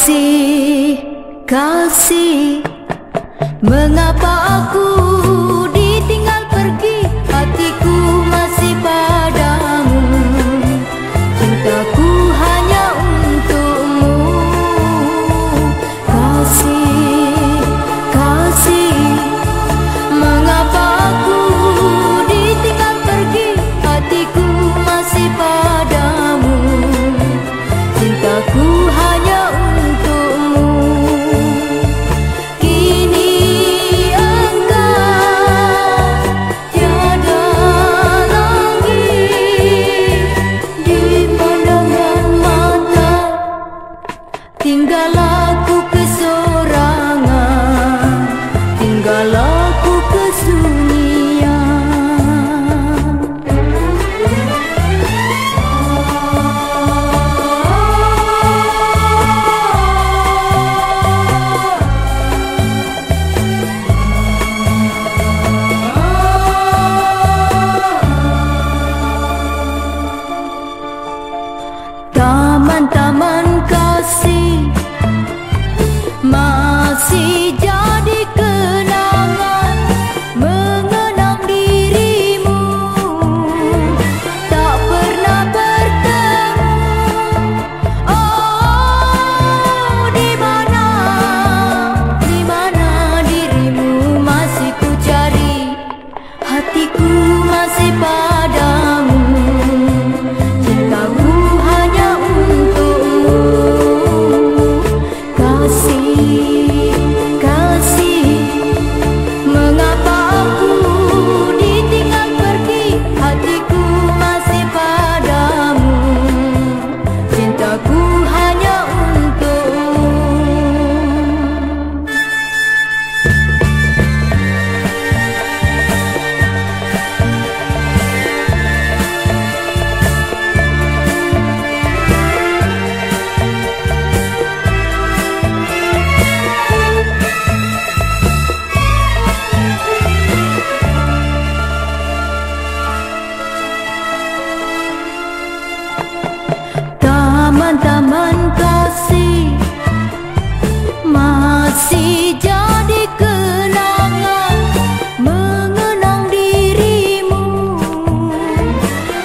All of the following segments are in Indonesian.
kasih, kasih, mengapa aku ditinggal pergi? lagu pisau masih taman kasih. Masih jadi kenangan mengenang dirimu.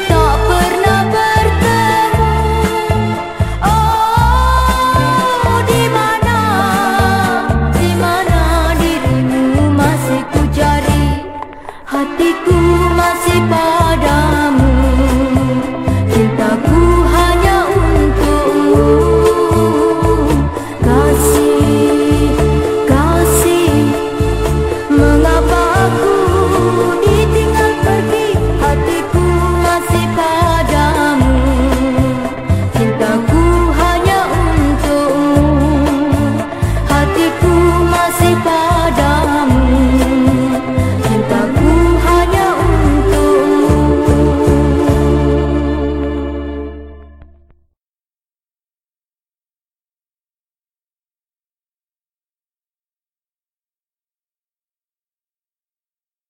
Tak pernah bertemu. Oh di mana? Di mana dirimu? Masih ku cari. Hatiku masih